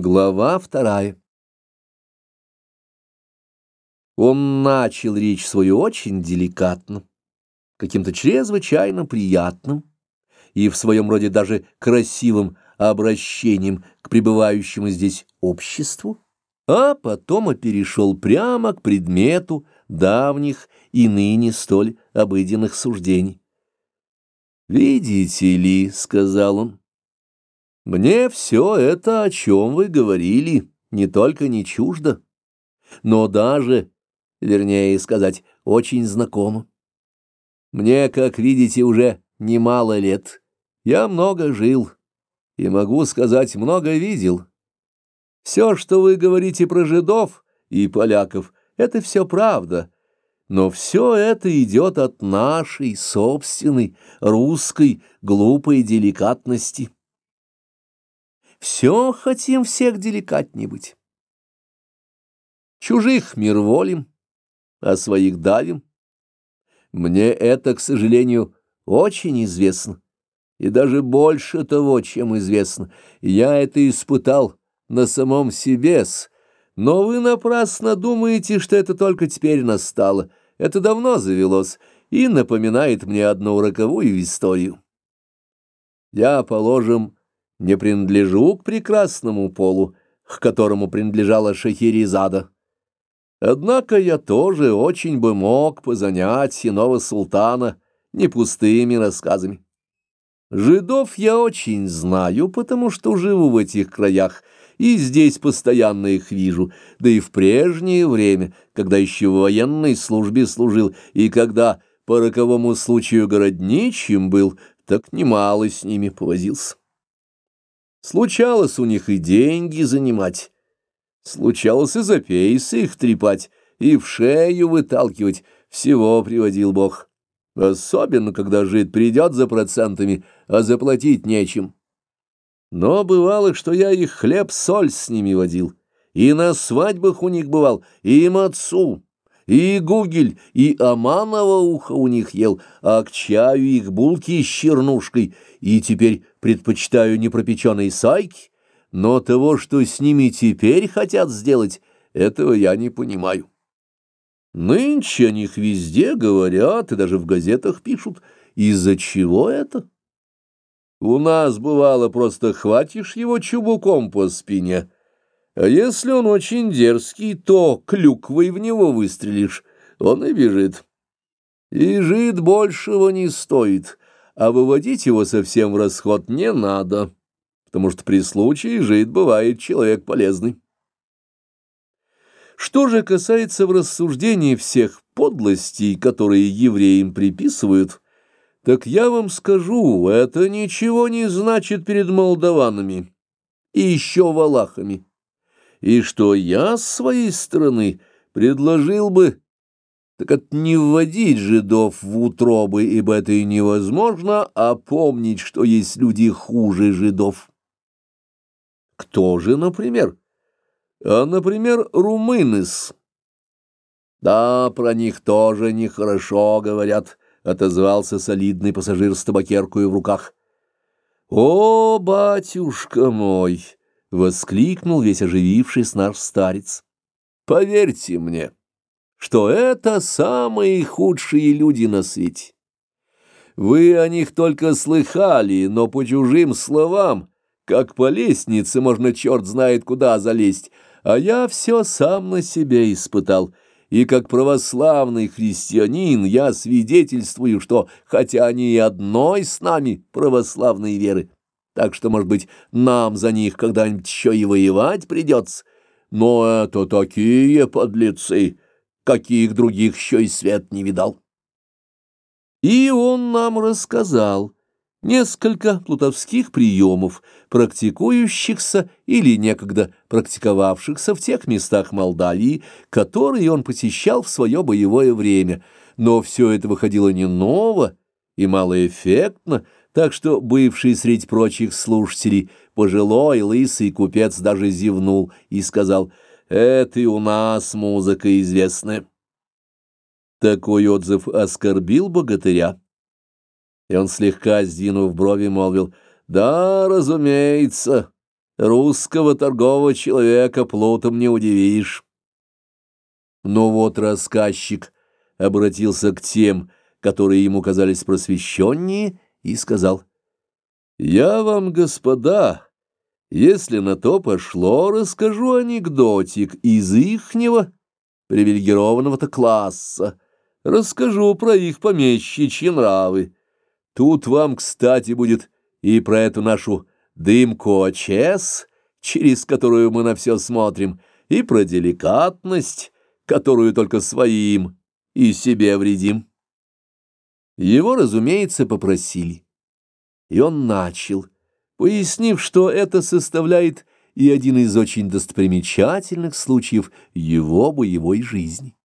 Глава вторая. Он начал речь свою очень деликатно, каким-то чрезвычайно приятным и в своем роде даже красивым обращением к пребывающему здесь обществу, а потом и перешел прямо к предмету давних и ныне столь обыденных суждений. «Видите ли», — сказал он, — «мне все это, о чем вы говорили, не только не чуждо, но даже, вернее сказать, очень знакомо. Мне, как видите, уже немало лет, я много жил и, могу сказать, много видел. Все, что вы говорите про жидов и поляков, это все правда» Но все это идет от нашей собственной русской глупой деликатности. Все хотим всех деликатнее быть. Чужих мир волим, а своих давим. Мне это, к сожалению, очень известно, и даже больше того, чем известно. Я это испытал на самом себе, но вы напрасно думаете, что это только теперь настало. Это давно завелось и напоминает мне одну роковую историю. Я, положим, не принадлежу к прекрасному полу, к которому принадлежала Шахерезада. Однако я тоже очень бы мог позанять иного султана не пустыми рассказами. Жидов я очень знаю, потому что живу в этих краях — и здесь постоянно их вижу, да и в прежнее время, когда еще в военной службе служил, и когда по роковому случаю городничим был, так немало с ними повозился. Случалось у них и деньги занимать, случалось и за пейсы их трепать, и в шею выталкивать, всего приводил Бог. Особенно, когда жид придет за процентами, а заплатить нечем. Но бывало, что я их хлеб-соль с ними водил, и на свадьбах у них бывал, и им отцу, и гугель, и аманово ухо у них ел, а к чаю их булки с чернушкой, и теперь предпочитаю не пропеченной сайки, но того, что с ними теперь хотят сделать, этого я не понимаю. Нынче о них везде говорят и даже в газетах пишут. Из-за чего это? У нас, бывало, просто хватишь его чубуком по спине, а если он очень дерзкий, то клюквой в него выстрелишь, он и бежит. И жид большего не стоит, а выводить его совсем в расход не надо, потому что при случае жид бывает человек полезный. Что же касается в рассуждении всех подлостей, которые евреям приписывают, так я вам скажу, это ничего не значит перед молдаванами и еще валахами. И что я с своей стороны предложил бы, так это не вводить жидов в утробы, ибо это и невозможно, а помнить, что есть люди хуже жидов. Кто же, например? А, например, румыныс. Да, про них тоже нехорошо говорят, — отозвался солидный пассажир с табакеркой в руках. «О, батюшка мой!» — воскликнул весь оживившись наш старец. «Поверьте мне, что это самые худшие люди на свете. Вы о них только слыхали, но по чужим словам, как по лестнице можно черт знает куда залезть, а я все сам на себе испытал» и как православный христианин я свидетельствую, что хотя они и одной с нами православной веры, так что, может быть, нам за них когда-нибудь еще и воевать придется, но это такие подлецы, каких других еще и свет не видал. И он нам рассказал, несколько плутовских приемов, практикующихся или некогда практиковавшихся в тех местах Молдавии, которые он посещал в свое боевое время. Но все это выходило не ново и малоэффектно, так что бывший среди прочих слушателей пожилой лысый купец даже зевнул и сказал «Это и у нас музыка известная». Такой отзыв оскорбил богатыря. И он, слегка сдвинув брови, молвил, «Да, разумеется, Русского торгового человека плутом не удивишь. Но вот рассказчик обратился к тем, которые ему казались просвещеннее, и сказал, «Я вам, господа, если на то пошло, расскажу анекдотик из ихнего привилегированного-то класса, расскажу про их помещичьи нравы. Тут вам, кстати, будет и про эту нашу дымку ОЧС, через которую мы на все смотрим, и про деликатность, которую только своим и себе вредим. Его, разумеется, попросили. И он начал, пояснив, что это составляет и один из очень достопримечательных случаев его боевой жизни.